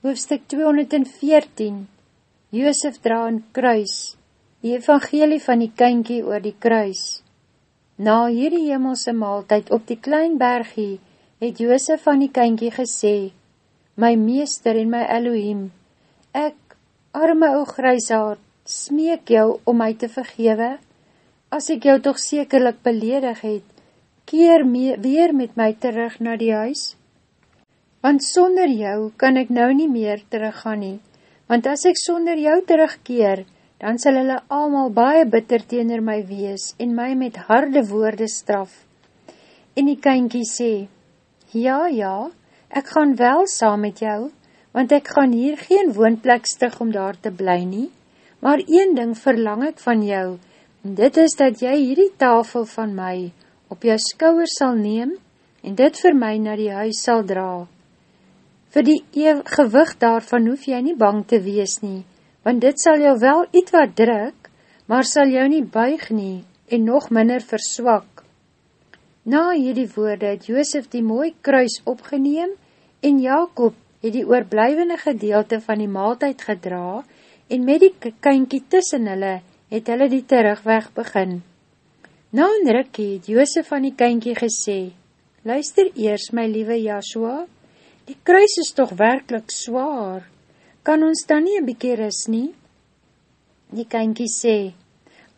Hoofstuk 214 Joosef dra een kruis. Die evangelie van die kynkie oor die kruis. Na hierdie hemelse maaltijd op die klein bergie het Joosef van die kynkie gesê My meester en my Elohim Ek, arme ou grijsaard, smeek jou om my te vergewe. As ek jou toch sekerlik beledig het Keer mee, weer met my terug na die huis want sonder jou kan ek nou nie meer teruggaan nie, want as ek sonder jou terugkeer, dan sal hulle allemaal baie bitter teener my wees en my met harde woorde straf. En die kynkie sê, ja, ja, ek gaan wel saam met jou, want ek gaan hier geen woonplek stig om daar te bly nie, maar een ding verlang ek van jou, en dit is dat jy hierdie tafel van my op jou skouwer sal neem, en dit vir my na die huis sal draa. Vir die gewig daarvan hoef jy nie bang te wees nie, want dit sal jou wel iets wat druk, maar sal jou nie buig nie en nog minder verswak. Na hierdie woorde het Joosef die mooi kruis opgeneem en Jacob het die oorblijvende gedeelte van die maaltijd gedra en met die kynkie tussen hulle het hulle die terugweg begin. Na een rikkie het Joosef van die kynkie gesê, Luister eers, my liewe Joshua, die kruis is toch werkelijk zwaar, kan ons dan nie een bykie ris nie? Die kynkie sê,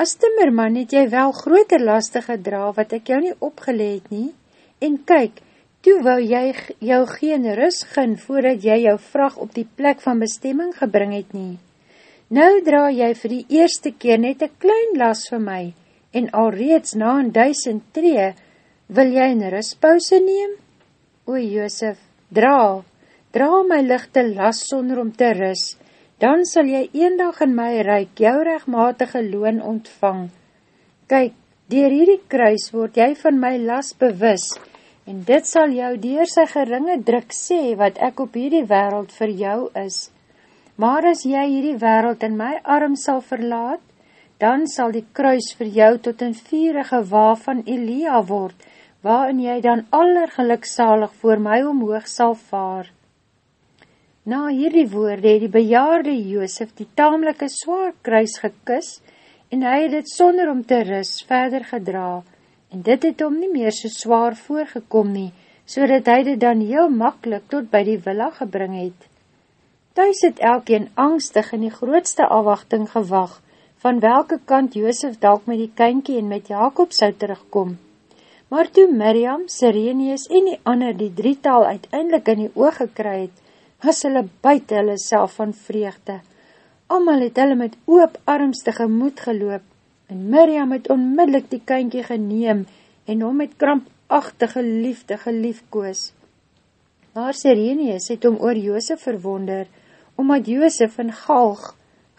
as timmerman het jy wel groter laste gedra wat ek jou nie opgeleid nie, en kyk, toe wou jy jou geen ris gin voordat jy jou vraag op die plek van bestemming gebring het nie. Nou dra jy vir die eerste keer net een klein las vir my, en alreeds na een duisend tree, wil jy een rispause neem? Oei, Joosef, Dra, dra my lichte las sonder om te ris, dan sal jy een dag in my reik jou rechtmatige loon ontvang. Kyk, dier hierdie kruis word jy van my las bewus, en dit sal jou dier sy geringe druk sê wat ek op hierdie wereld vir jou is. Maar as jy hierdie wereld in my arm sal verlaat, dan sal die kruis vir jou tot een vierige wa van Elia word, waarin jy dan allergeluksalig voor my omhoog sal vaar. Na hierdie woorde het die bejaarde Joosef die tamelike zwaar kruis gekis en hy het het sonder om te ris verder gedra en dit het om nie meer so zwaar voorgekom nie, so dat hy dit dan heel makkelijk tot by die villa gebring het. Thuis het elkeen angstig in die grootste afwachting gewag, van welke kant Joosef dalk met die kynkie en met Jacob sou terugkom. Maar toe Miriam, Sirenius en die ander die drietal uiteindelik in die oog gekry het, was hulle buiten hulle self van vreugde. Amal het hulle met oop arms tegemoet geloop, en Miriam het onmiddellik die kynkie geneem en hom met krampachtige liefde geliefkoos. Maar Sirenius het om oor Joosef verwonder, omdat Joosef in galg,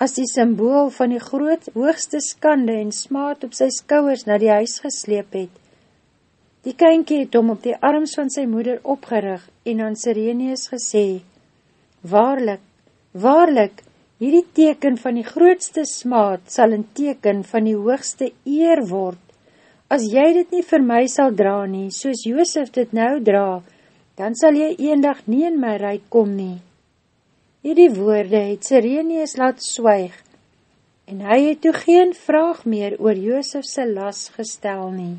as die symbool van die groot hoogste skande en smaad op sy skouwers na die huis gesleep het, Die kynkie het hom op die arms van sy moeder opgerig en aan Sireneus gesê, Waarlik, waarlik, hierdie teken van die grootste smaad sal een teken van die hoogste eer word. As jy dit nie vir my sal dra nie, soos Joosef dit nou dra, dan sal jy eendag nie in my rijk kom nie. Hierdie woorde het Sireneus laat swyg, en hy het toe geen vraag meer oor Joosefse las gestel nie.